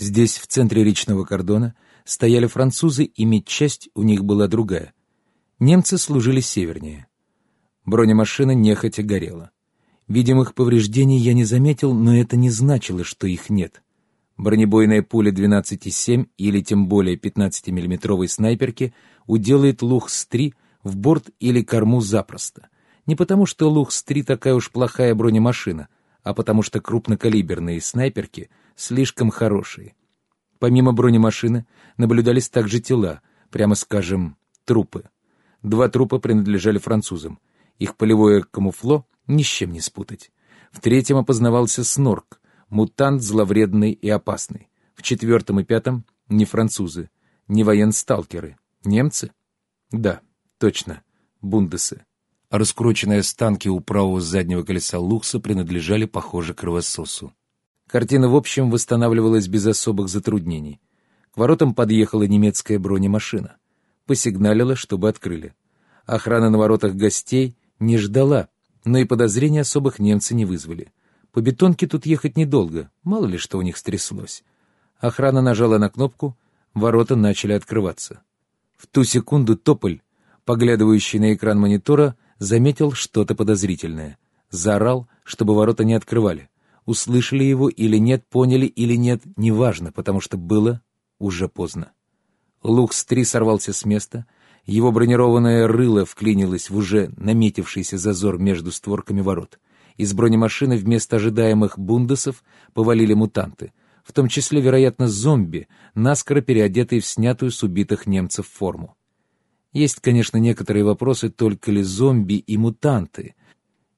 Здесь, в центре речного кордона, стояли французы, и медчасть у них была другая. Немцы служили севернее. Бронемашина нехотя горела. Видимых повреждений я не заметил, но это не значило, что их нет. Бронебойная пуля 12,7 или тем более 15-миллиметровой снайперки уделает Лухс-3 в борт или корму запросто. Не потому, что Лухс-3 такая уж плохая бронемашина, а потому что крупнокалиберные снайперки слишком хорошие. Помимо бронемашины наблюдались также тела, прямо скажем, трупы. Два трупа принадлежали французам. Их полевое камуфло ни с чем не спутать. В третьем опознавался снорк, мутант зловредный и опасный. В четвертом и пятом — не французы, не военсталкеры. Немцы? Да, точно, бундесы. Раскрученные останки у правого заднего колеса Лукса принадлежали, похоже, кровососу. Картина в общем восстанавливалась без особых затруднений. К воротам подъехала немецкая бронемашина. Посигналила, чтобы открыли. Охрана на воротах гостей не ждала, но и подозрений особых немцы не вызвали. По бетонке тут ехать недолго, мало ли что у них стряслось. Охрана нажала на кнопку, ворота начали открываться. В ту секунду Тополь, поглядывающий на экран монитора, заметил что-то подозрительное. Заорал, чтобы ворота не открывали. Услышали его или нет, поняли или нет, неважно, потому что было уже поздно. Лукс-3 сорвался с места, его бронированное рыло вклинилось в уже наметившийся зазор между створками ворот. Из бронемашины вместо ожидаемых бундесов повалили мутанты, в том числе, вероятно, зомби, наскоро переодетые в снятую с убитых немцев форму. Есть, конечно, некоторые вопросы, только ли зомби и мутанты,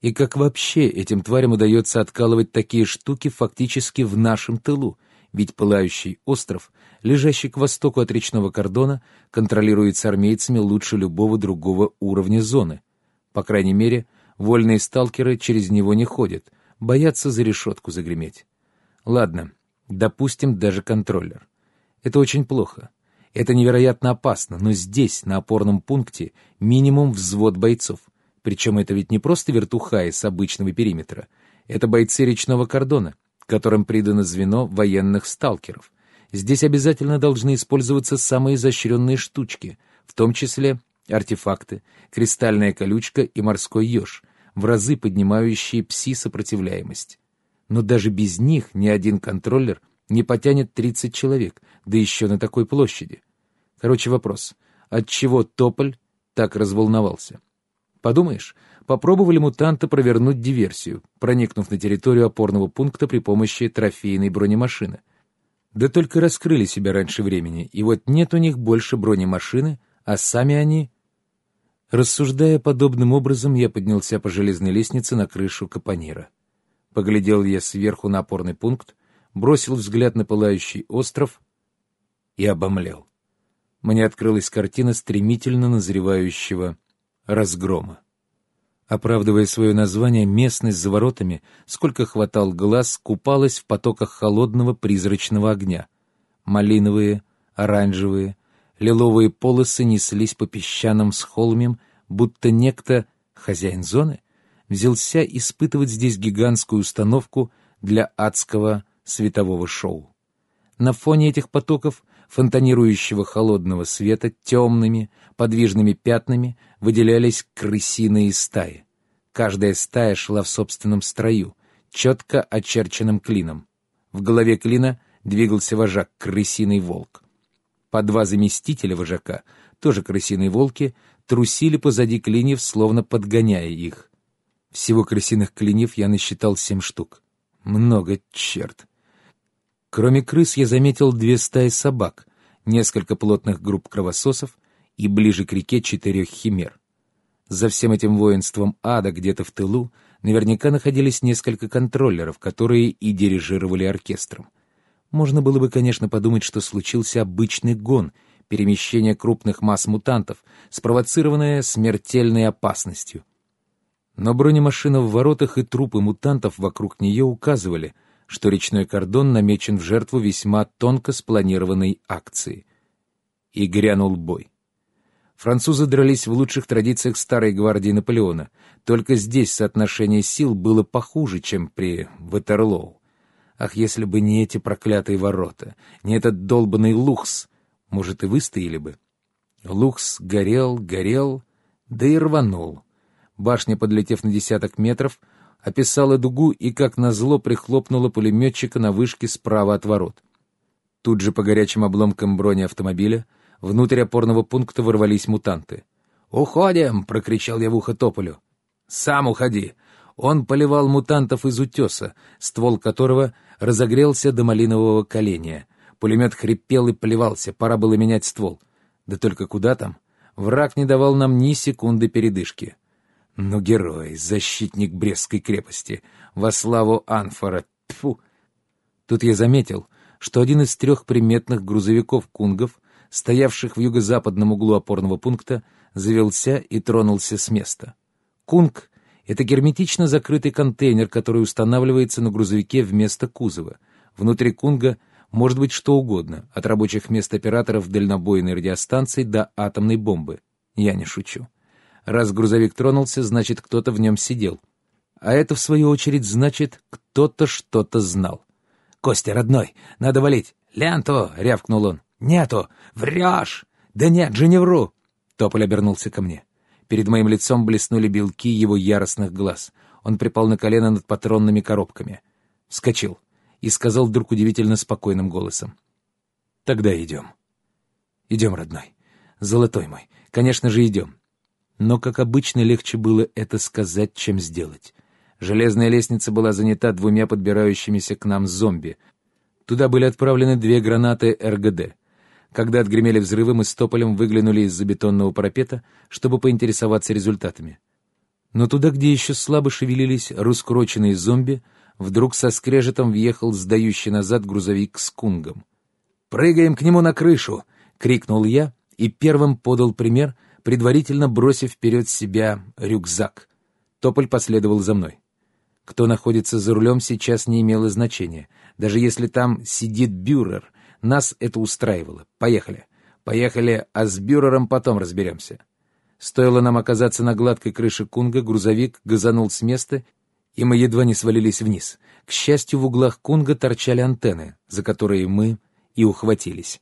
и как вообще этим тварям удается откалывать такие штуки фактически в нашем тылу, ведь пылающий остров, лежащий к востоку от речного кордона, контролируется армейцами лучше любого другого уровня зоны. По крайней мере, вольные сталкеры через него не ходят, боятся за решетку загреметь. Ладно, допустим, даже контроллер. Это очень плохо. Это невероятно опасно, но здесь, на опорном пункте, минимум взвод бойцов. Причем это ведь не просто вертухаи с обычного периметра. Это бойцы речного кордона, которым придано звено военных сталкеров. Здесь обязательно должны использоваться самые изощренные штучки, в том числе артефакты, кристальная колючка и морской еж, в разы поднимающие пси-сопротивляемость. Но даже без них ни один контроллер не потянет 30 человек, да еще на такой площади. Короче, вопрос, от чего Тополь так разволновался? Подумаешь, попробовали мутанты провернуть диверсию, проникнув на территорию опорного пункта при помощи трофейной бронемашины. Да только раскрыли себя раньше времени, и вот нет у них больше бронемашины, а сами они... Рассуждая подобным образом, я поднялся по железной лестнице на крышу капонира. Поглядел я сверху на опорный пункт, бросил взгляд на пылающий остров и обомлел. Мне открылась картина стремительно назревающего разгрома. Оправдывая свое название, местность за воротами, сколько хватал глаз, купалась в потоках холодного призрачного огня. Малиновые, оранжевые, лиловые полосы неслись по песчаным схолмям, будто некто, хозяин зоны, взялся испытывать здесь гигантскую установку для адского светового шоу. На фоне этих потоков фонтанирующего холодного света темными, подвижными пятнами выделялись крысиные стаи. Каждая стая шла в собственном строю, четко очерченным клином. В голове клина двигался вожак, крысиный волк. По два заместителя вожака, тоже крысиные волки, трусили позади клиньев, словно подгоняя их. Всего крысиных клиньев я насчитал семь штук. Много, черт. Кроме крыс я заметил две стаи собак, несколько плотных групп кровососов и ближе к реке четырех химер. За всем этим воинством ада где-то в тылу наверняка находились несколько контроллеров, которые и дирижировали оркестром. Можно было бы, конечно, подумать, что случился обычный гон, перемещение крупных масс мутантов, спровоцированное смертельной опасностью. Но бронемашина в воротах и трупы мутантов вокруг нее указывали, что речной кордон намечен в жертву весьма тонко спланированной акции. И грянул бой. Французы дрались в лучших традициях старой гвардии Наполеона, только здесь соотношение сил было похуже, чем при Ватерлоу. Ах, если бы не эти проклятые ворота, не этот долбанный лухс, может, и выстояли бы. Лухс горел, горел, да и рванул. Башня, подлетев на десяток метров, описала дугу и, как назло, прихлопнула пулеметчика на вышке справа от ворот. Тут же по горячим обломкам брони автомобиля внутрь опорного пункта ворвались мутанты. «Уходим!» — прокричал я в ухо Тополю. «Сам уходи!» Он поливал мутантов из утеса, ствол которого разогрелся до малинового коленя. Пулемет хрипел и плевался, пора было менять ствол. Да только куда там? Враг не давал нам ни секунды передышки. Ну, герой, защитник Брестской крепости, во славу Анфора, тьфу! Тут я заметил, что один из трех приметных грузовиков кунгов, стоявших в юго-западном углу опорного пункта, завелся и тронулся с места. Кунг — это герметично закрытый контейнер, который устанавливается на грузовике вместо кузова. Внутри кунга может быть что угодно, от рабочих мест операторов дальнобойной радиостанции до атомной бомбы. Я не шучу. Раз грузовик тронулся, значит, кто-то в нем сидел. А это, в свою очередь, значит, кто-то что-то знал. «Костя, родной, надо валить!» «Ленту!» — рявкнул он. «Нету! Врешь!» «Да нет же, не вру!» Тополь обернулся ко мне. Перед моим лицом блеснули белки его яростных глаз. Он припал на колено над патронными коробками. Вскочил и сказал вдруг удивительно спокойным голосом. «Тогда идем. Идем, родной. Золотой мой. Конечно же, идем. Но, как обычно, легче было это сказать, чем сделать. Железная лестница была занята двумя подбирающимися к нам зомби. Туда были отправлены две гранаты РГД. Когда отгремели взрывы, мы с Тополем выглянули из-за бетонного парапета, чтобы поинтересоваться результатами. Но туда, где еще слабо шевелились раскуроченные зомби, вдруг со скрежетом въехал сдающий назад грузовик с кунгом. «Прыгаем к нему на крышу!» — крикнул я и первым подал пример, предварительно бросив вперед себя рюкзак. Тополь последовал за мной. Кто находится за рулем, сейчас не имело значения. Даже если там сидит бюрер — нас это устраивало. Поехали. Поехали, а с бюрером потом разберемся. Стоило нам оказаться на гладкой крыше Кунга, грузовик газанул с места, и мы едва не свалились вниз. К счастью, в углах Кунга торчали антенны, за которые мы и ухватились.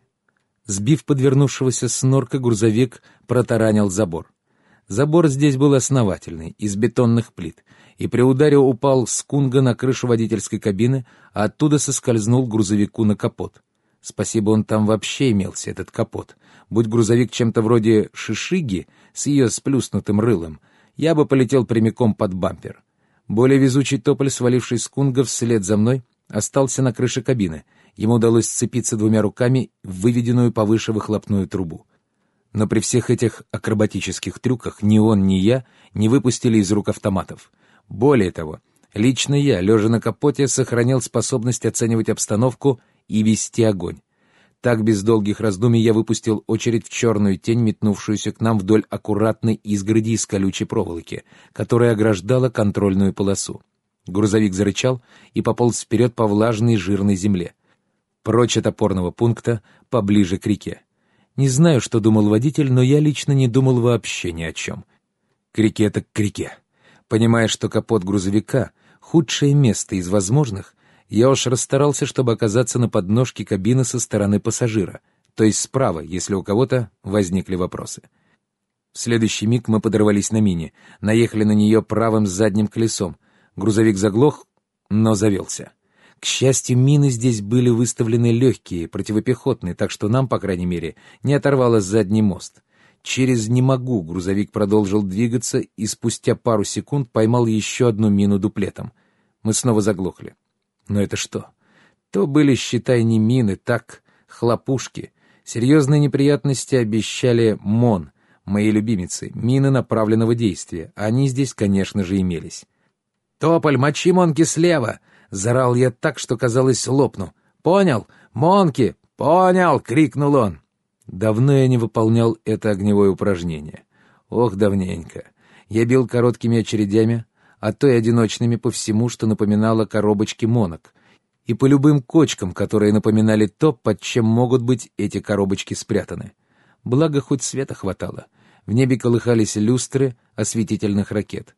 Сбив подвернувшегося снорка, грузовик протаранил забор. Забор здесь был основательный, из бетонных плит, и при ударе упал с Кунга на крышу водительской кабины, а оттуда соскользнул грузовику на капот. Спасибо, он там вообще имелся, этот капот. Будь грузовик чем-то вроде шишиги с ее сплюснутым рылом, я бы полетел прямиком под бампер. Более везучий тополь, сваливший с кунга вслед за мной, остался на крыше кабины. Ему удалось сцепиться двумя руками в выведенную повыше выхлопную трубу. Но при всех этих акробатических трюках ни он, ни я не выпустили из рук автоматов. Более того, лично я, лежа на капоте, сохранил способность оценивать обстановку и вести огонь. Так, без долгих раздумий, я выпустил очередь в черную тень, метнувшуюся к нам вдоль аккуратной изгороди из колючей проволоки, которая ограждала контрольную полосу. Грузовик зарычал и пополз вперед по влажной жирной земле. Прочь от опорного пункта, поближе к реке. Не знаю, что думал водитель, но я лично не думал вообще ни о чем. К реке так к реке. Понимая, что капот грузовика — худшее место из возможных, я уж расстарался, чтобы оказаться на подножке кабины со стороны пассажира, то есть справа, если у кого-то возникли вопросы. В следующий миг мы подорвались на мине, наехали на нее правым задним колесом. Грузовик заглох, но завелся. К счастью, мины здесь были выставлены легкие, противопехотные, так что нам, по крайней мере, не оторвало задний мост. Через «не могу» грузовик продолжил двигаться и спустя пару секунд поймал еще одну мину дуплетом. Мы снова заглохли. Но это что? То были, считай, не мины, так, хлопушки. Серьезные неприятности обещали МОН, моей любимицы, мины направленного действия. Они здесь, конечно же, имелись. «Тополь, мочи Монки слева!» — зарал я так, что, казалось, лопну. «Понял? Монки! Понял!» — крикнул он. Давно я не выполнял это огневое упражнение. Ох, давненько. Я бил короткими очередями, а то и одиночными по всему, что напоминало коробочки монок, и по любым кочкам, которые напоминали то, под чем могут быть эти коробочки спрятаны. Благо, хоть света хватало. В небе колыхались люстры осветительных ракет.